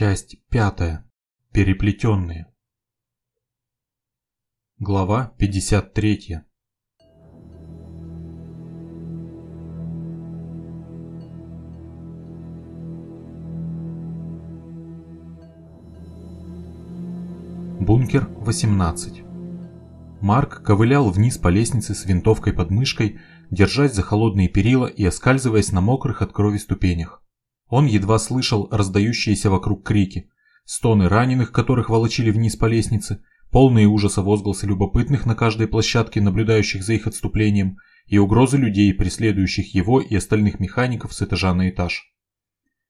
Часть пятая. Переплетенные. Глава 53. Бункер 18. Марк ковылял вниз по лестнице с винтовкой под мышкой, держась за холодные перила и оскальзываясь на мокрых от крови ступенях. Он едва слышал раздающиеся вокруг крики, стоны раненых, которых волочили вниз по лестнице, полные ужаса возгласы любопытных на каждой площадке, наблюдающих за их отступлением, и угрозы людей, преследующих его и остальных механиков с этажа на этаж.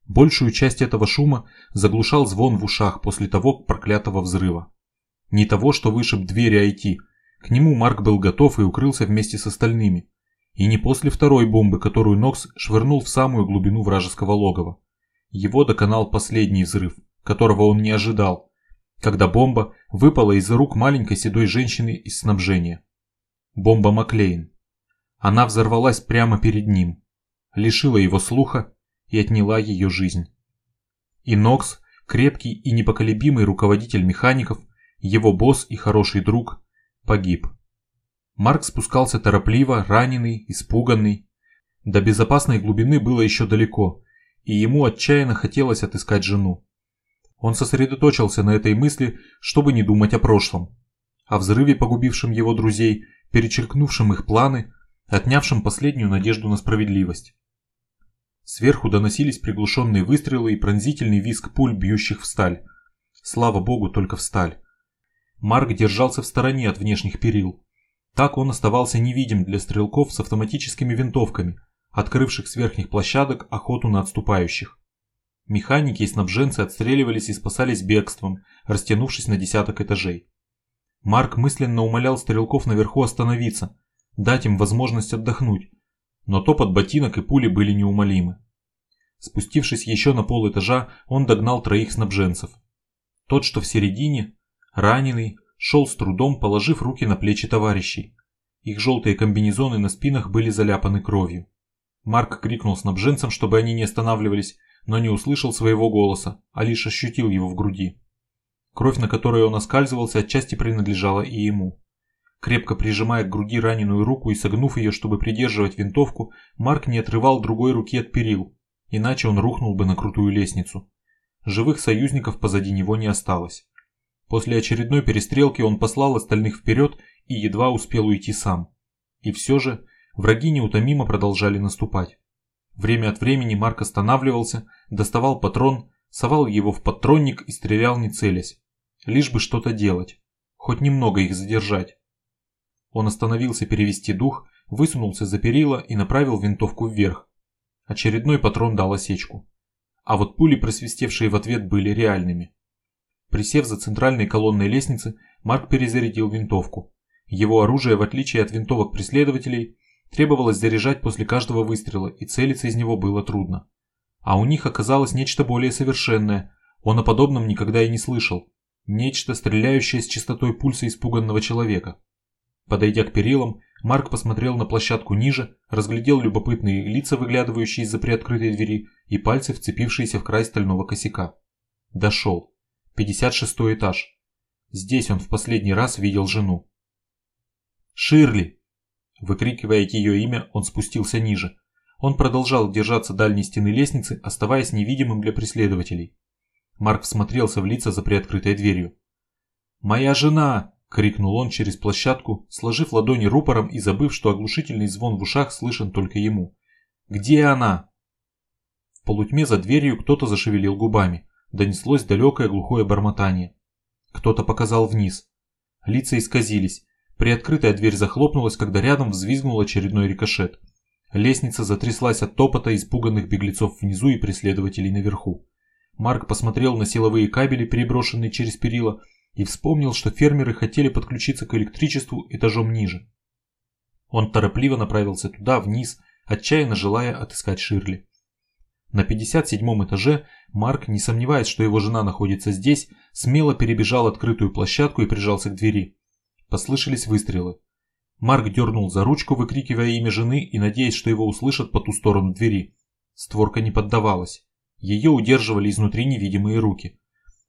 Большую часть этого шума заглушал звон в ушах после того проклятого взрыва. Не того, что вышиб двери IT, к нему Марк был готов и укрылся вместе с остальными, и не после второй бомбы, которую Нокс швырнул в самую глубину вражеского логова. Его доконал последний взрыв, которого он не ожидал, когда бомба выпала из рук маленькой седой женщины из снабжения. Бомба Маклейн. Она взорвалась прямо перед ним, лишила его слуха и отняла ее жизнь. И Нокс, крепкий и непоколебимый руководитель механиков, его босс и хороший друг, погиб. Марк спускался торопливо, раненый, испуганный. До безопасной глубины было еще далеко, и ему отчаянно хотелось отыскать жену. Он сосредоточился на этой мысли, чтобы не думать о прошлом. О взрыве, погубившем его друзей, перечеркнувшем их планы, отнявшем последнюю надежду на справедливость. Сверху доносились приглушенные выстрелы и пронзительный визг пуль, бьющих в сталь. Слава богу, только в сталь. Марк держался в стороне от внешних перил. Так он оставался невидим для стрелков с автоматическими винтовками, открывших с верхних площадок охоту на отступающих. Механики и снабженцы отстреливались и спасались бегством, растянувшись на десяток этажей. Марк мысленно умолял стрелков наверху остановиться, дать им возможность отдохнуть, но топот ботинок и пули были неумолимы. Спустившись еще на пол этажа, он догнал троих снабженцев. Тот, что в середине, раненый, шел с трудом, положив руки на плечи товарищей. Их желтые комбинезоны на спинах были заляпаны кровью. Марк крикнул снабженцам, чтобы они не останавливались, но не услышал своего голоса, а лишь ощутил его в груди. Кровь, на которой он оскальзывался, отчасти принадлежала и ему. Крепко прижимая к груди раненую руку и согнув ее, чтобы придерживать винтовку, Марк не отрывал другой руки от перил, иначе он рухнул бы на крутую лестницу. Живых союзников позади него не осталось. После очередной перестрелки он послал остальных вперед и едва успел уйти сам. И все же враги неутомимо продолжали наступать. Время от времени Марк останавливался, доставал патрон, совал его в патронник и стрелял не целясь. Лишь бы что-то делать, хоть немного их задержать. Он остановился перевести дух, высунулся за перила и направил винтовку вверх. Очередной патрон дал осечку. А вот пули, просвистевшие в ответ, были реальными. Присев за центральной колонной лестницы, Марк перезарядил винтовку. Его оружие, в отличие от винтовок преследователей, требовалось заряжать после каждого выстрела, и целиться из него было трудно. А у них оказалось нечто более совершенное, он о подобном никогда и не слышал. Нечто, стреляющее с частотой пульса испуганного человека. Подойдя к перилам, Марк посмотрел на площадку ниже, разглядел любопытные лица, выглядывающие из-за приоткрытой двери, и пальцы, вцепившиеся в край стального косяка. Дошел. 56 этаж. Здесь он в последний раз видел жену. «Ширли!» Выкрикивая ее имя, он спустился ниже. Он продолжал держаться дальней стены лестницы, оставаясь невидимым для преследователей. Марк всмотрелся в лица за приоткрытой дверью. «Моя жена!» – крикнул он через площадку, сложив ладони рупором и забыв, что оглушительный звон в ушах слышен только ему. «Где она?» В полутьме за дверью кто-то зашевелил губами донеслось далекое глухое бормотание. Кто-то показал вниз. Лица исказились. Приоткрытая дверь захлопнулась, когда рядом взвизгнул очередной рикошет. Лестница затряслась от топота испуганных беглецов внизу и преследователей наверху. Марк посмотрел на силовые кабели, переброшенные через перила, и вспомнил, что фермеры хотели подключиться к электричеству этажом ниже. Он торопливо направился туда, вниз, отчаянно желая отыскать Ширли. На 57 этаже Марк, не сомневаясь, что его жена находится здесь, смело перебежал открытую площадку и прижался к двери. Послышались выстрелы. Марк дернул за ручку, выкрикивая имя жены и надеясь, что его услышат по ту сторону двери. Створка не поддавалась. Ее удерживали изнутри невидимые руки.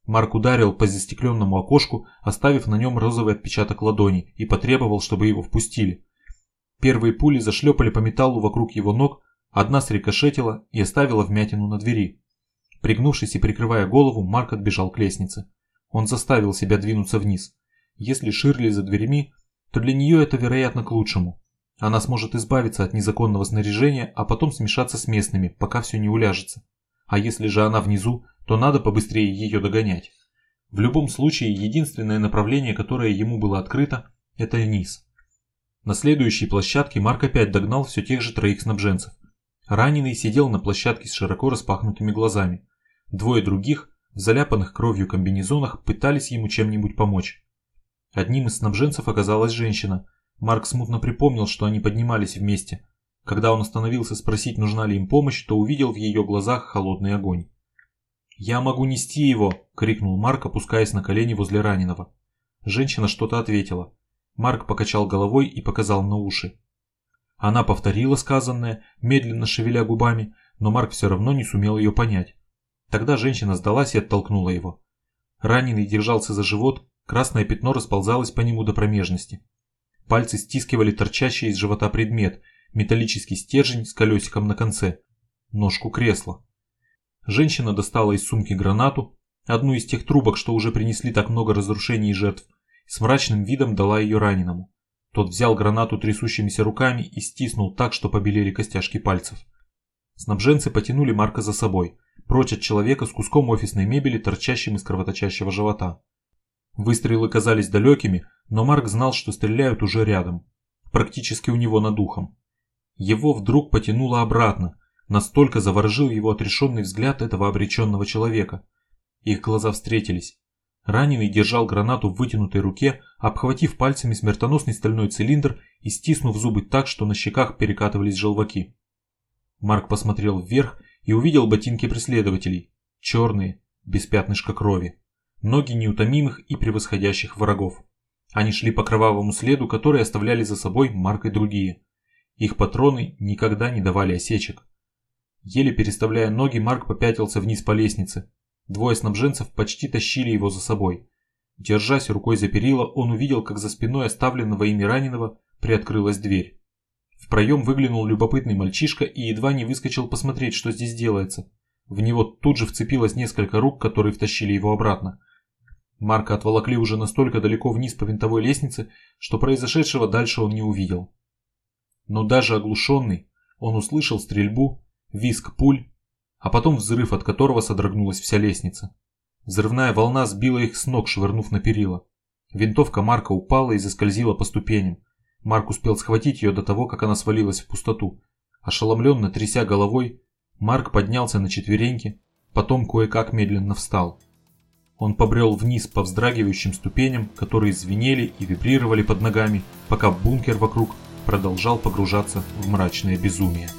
Марк ударил по застекленному окошку, оставив на нем розовый отпечаток ладони, и потребовал, чтобы его впустили. Первые пули зашлепали по металлу вокруг его ног, одна срикошетила и оставила вмятину на двери. Пригнувшись и прикрывая голову, Марк отбежал к лестнице. Он заставил себя двинуться вниз. Если Ширли за дверями, то для нее это, вероятно, к лучшему. Она сможет избавиться от незаконного снаряжения, а потом смешаться с местными, пока все не уляжется. А если же она внизу, то надо побыстрее ее догонять. В любом случае, единственное направление, которое ему было открыто, это вниз. На следующей площадке Марк опять догнал все тех же троих снабженцев. Раненый сидел на площадке с широко распахнутыми глазами. Двое других, в заляпанных кровью комбинезонах, пытались ему чем-нибудь помочь. Одним из снабженцев оказалась женщина. Марк смутно припомнил, что они поднимались вместе. Когда он остановился спросить, нужна ли им помощь, то увидел в ее глазах холодный огонь. «Я могу нести его!» – крикнул Марк, опускаясь на колени возле раненого. Женщина что-то ответила. Марк покачал головой и показал на уши. Она повторила сказанное, медленно шевеля губами, но Марк все равно не сумел ее понять. Тогда женщина сдалась и оттолкнула его. Раненый держался за живот, красное пятно расползалось по нему до промежности. Пальцы стискивали торчащий из живота предмет, металлический стержень с колесиком на конце, ножку кресла. Женщина достала из сумки гранату, одну из тех трубок, что уже принесли так много разрушений и жертв, с мрачным видом дала ее раненому. Тот взял гранату трясущимися руками и стиснул так, что побелели костяшки пальцев. Снабженцы потянули Марка за собой, прочь от человека с куском офисной мебели, торчащим из кровоточащего живота. Выстрелы казались далекими, но Марк знал, что стреляют уже рядом, практически у него над ухом. Его вдруг потянуло обратно, Настолько заворожил его отрешенный взгляд этого обреченного человека. Их глаза встретились. Раненый держал гранату в вытянутой руке, обхватив пальцами смертоносный стальной цилиндр и стиснув зубы так, что на щеках перекатывались желваки. Марк посмотрел вверх и увидел ботинки преследователей. Черные, без пятнышка крови. Ноги неутомимых и превосходящих врагов. Они шли по кровавому следу, который оставляли за собой Марк и другие. Их патроны никогда не давали осечек. Еле переставляя ноги, Марк попятился вниз по лестнице. Двое снабженцев почти тащили его за собой. Держась рукой за перила, он увидел, как за спиной оставленного ими раненого приоткрылась дверь. В проем выглянул любопытный мальчишка и едва не выскочил посмотреть, что здесь делается. В него тут же вцепилось несколько рук, которые втащили его обратно. Марка отволокли уже настолько далеко вниз по винтовой лестнице, что произошедшего дальше он не увидел. Но даже оглушенный, он услышал стрельбу виск пуль, а потом взрыв, от которого содрогнулась вся лестница. Взрывная волна сбила их с ног, швырнув на перила. Винтовка Марка упала и заскользила по ступеням. Марк успел схватить ее до того, как она свалилась в пустоту. Ошеломленно тряся головой, Марк поднялся на четвереньки, потом кое-как медленно встал. Он побрел вниз по вздрагивающим ступеням, которые звенели и вибрировали под ногами, пока бункер вокруг продолжал погружаться в мрачное безумие.